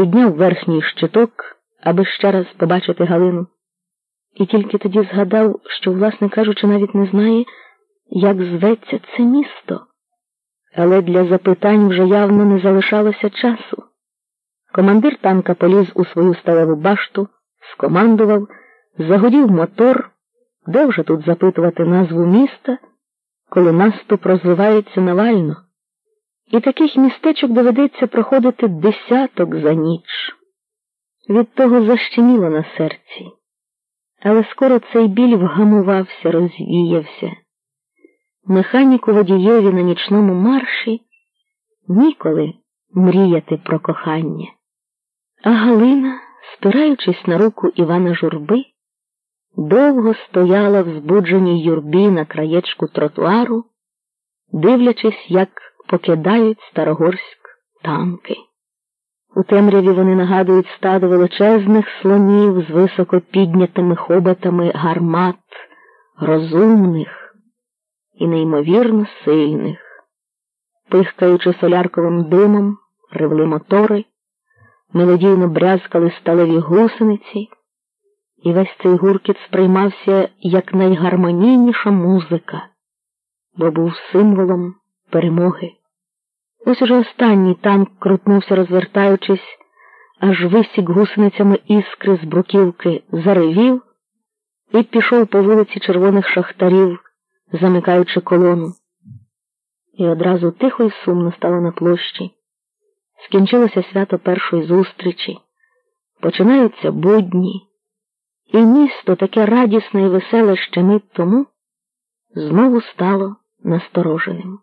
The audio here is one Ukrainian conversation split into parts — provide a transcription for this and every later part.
підняв верхній щиток, аби ще раз побачити Галину. І тільки тоді згадав, що, власне кажучи, навіть не знає, як зветься це місто. Але для запитань вже явно не залишалося часу. Командир танка поліз у свою сталеву башту, скомандував, загодів мотор, де вже тут запитувати назву міста, коли наступ розвивається навально. І таких містечок доведеться проходити десяток за ніч. Від того защеміло на серці. Але скоро цей біль вгамувався, розвіявся. Механіку водієві на нічному марші ніколи мріяти про кохання. А Галина, спираючись на руку Івана Журби, довго стояла в збудженій юрбі на краєчку тротуару, дивлячись, як покидають Старогорськ танки. У темряві вони нагадують стадо величезних слонів з високо піднятими хоботами гармат, розумних і неймовірно сильних. Пихкаючи солярковим димом, ривли мотори, мелодійно брязкали сталеві гусениці, і весь цей гуркіт сприймався як найгармонійніша музика, бо був символом перемоги. Ось уже останній танк крутнувся, розвертаючись, аж висік гусеницями іскри з бруківки заревів і пішов по вулиці червоних шахтарів, замикаючи колону. І одразу тихо й сумно стало на площі. Скінчилося свято першої зустрічі, починаються будні, і місто таке радісне і веселе ще мить тому знову стало настороженим.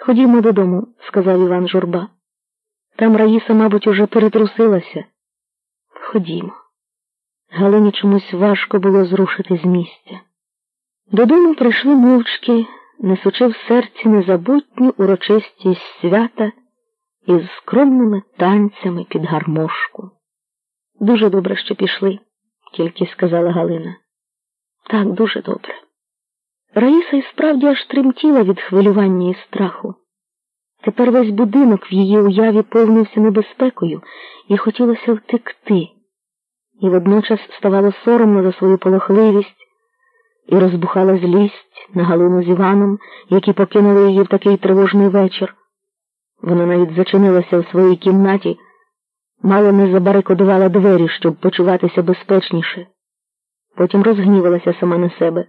Ходімо додому, сказав Іван Журба. Там Раїса, мабуть, уже перетрусилася. Ходімо. Галині чомусь важко було зрушити з місця. Додому прийшли мовчки, несучи в серці незабутню урочистість свята із скромними танцями під гармошку. Дуже добре, що пішли, тільки сказала Галина. Так, дуже добре. Раїса і справді аж тремтіла від хвилювання і страху. Тепер весь будинок в її уяві повнився небезпекою і хотілося втекти, і водночас ставало соромно за свою полохливість і розбухала злість на Галину з Іваном, які покинули її в такий тривожний вечір. Вона навіть зачинилася в своїй кімнаті, мало не забарикодувала двері, щоб почуватися безпечніше. Потім розгнівалася сама на себе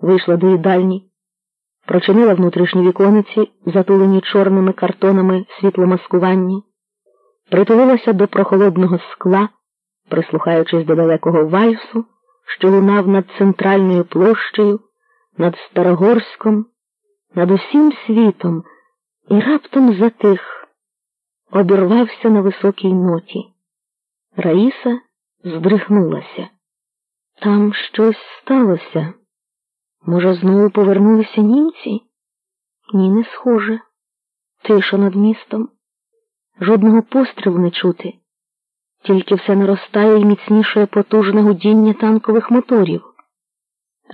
вийшла до їдальні, прочинила внутрішні вікониці, затулені чорними картонами світломаскування, притулилася до прохолодного скла, прислухаючись до далекого вальсу, що лунав над центральною площею, над Старогорськом, над усім світом, і раптом затих, обірвався на високій ноті. Раїса здригнулася. Там щось сталося. Може, знову повернулися німці? Ні, не схоже. Тиша над містом. Жодного пострілу не чути, тільки все наростає і міцнішає потужне гудіння танкових моторів.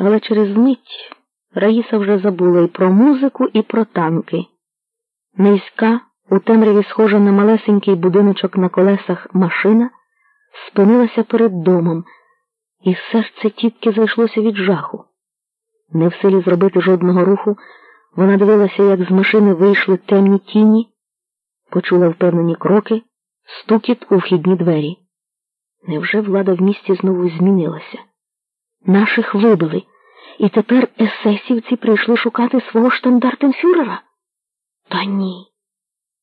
Але через мить Раїса вже забула і про музику, і про танки. Низька, у темряві схожа на малесенький будиночок на колесах машина, спинилася перед домом, і серце тітки зайшлося від жаху. Не в силі зробити жодного руху, вона дивилася, як з машини вийшли темні тіні, почула впевнені кроки, стукіт у вхідні двері. Невже влада в місті знову змінилася? Наших вибили, і тепер есесівці прийшли шукати свого штандартенфюрера? Та ні,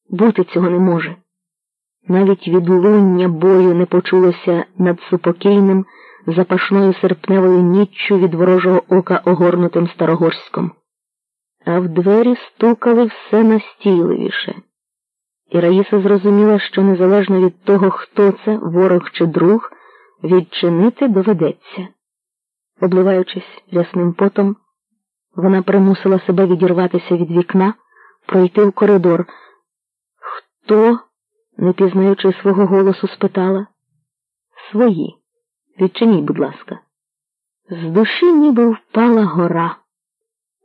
бути цього не може. Навіть відлуння бою не почулося над супокійним запашною серпневою ніччю від ворожого ока огорнутим Старогорськом. А в двері стукали все настійливіше. І Раїса зрозуміла, що незалежно від того, хто це, ворог чи друг, відчинити доведеться. Обливаючись рясним потом, вона примусила себе відірватися від вікна, пройти в коридор. Хто, не пізнаючи свого голосу, спитала? Свої. Відчиніть, будь ласка. З душі ніби впала гора.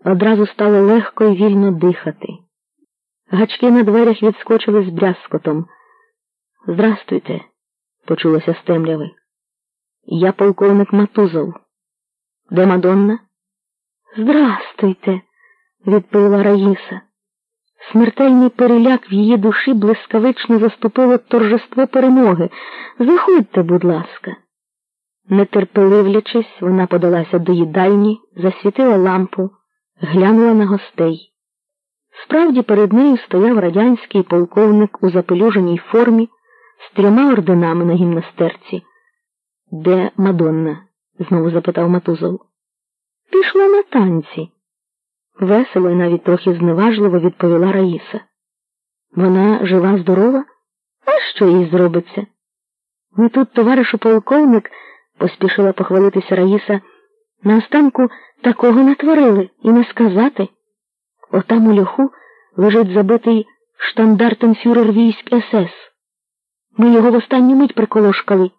Одразу стало легко і вільно дихати. Гачки на дверях відскочили з брязкотом. Здрастуйте, почулося з темряви. Я полковник Матузов. Де Мадонна? Здрастуйте, відповіла Раїса. Смертельний переляк в її душі блискавично заступило торжество перемоги. Заходьте, будь ласка. Нетерпеливлячись, вона подалася до їдальні, засвітила лампу, глянула на гостей. Справді перед нею стояв радянський полковник у запелюженій формі з трьома орденами на гімнастерці. Де Мадонна? знову запитав Матузов. Пішла на танці. Весело і навіть трохи зневажливо відповіла Раїса. Вона жива, здорова? А що їй зробиться? Ми тут, товаришу полковник, поспішила похвалитися Раїса, Наостанку такого натворили і не сказати. Отам у льоху лежить забитий штандартенфюрер військ СС. Ми його в останню мить приколошкали.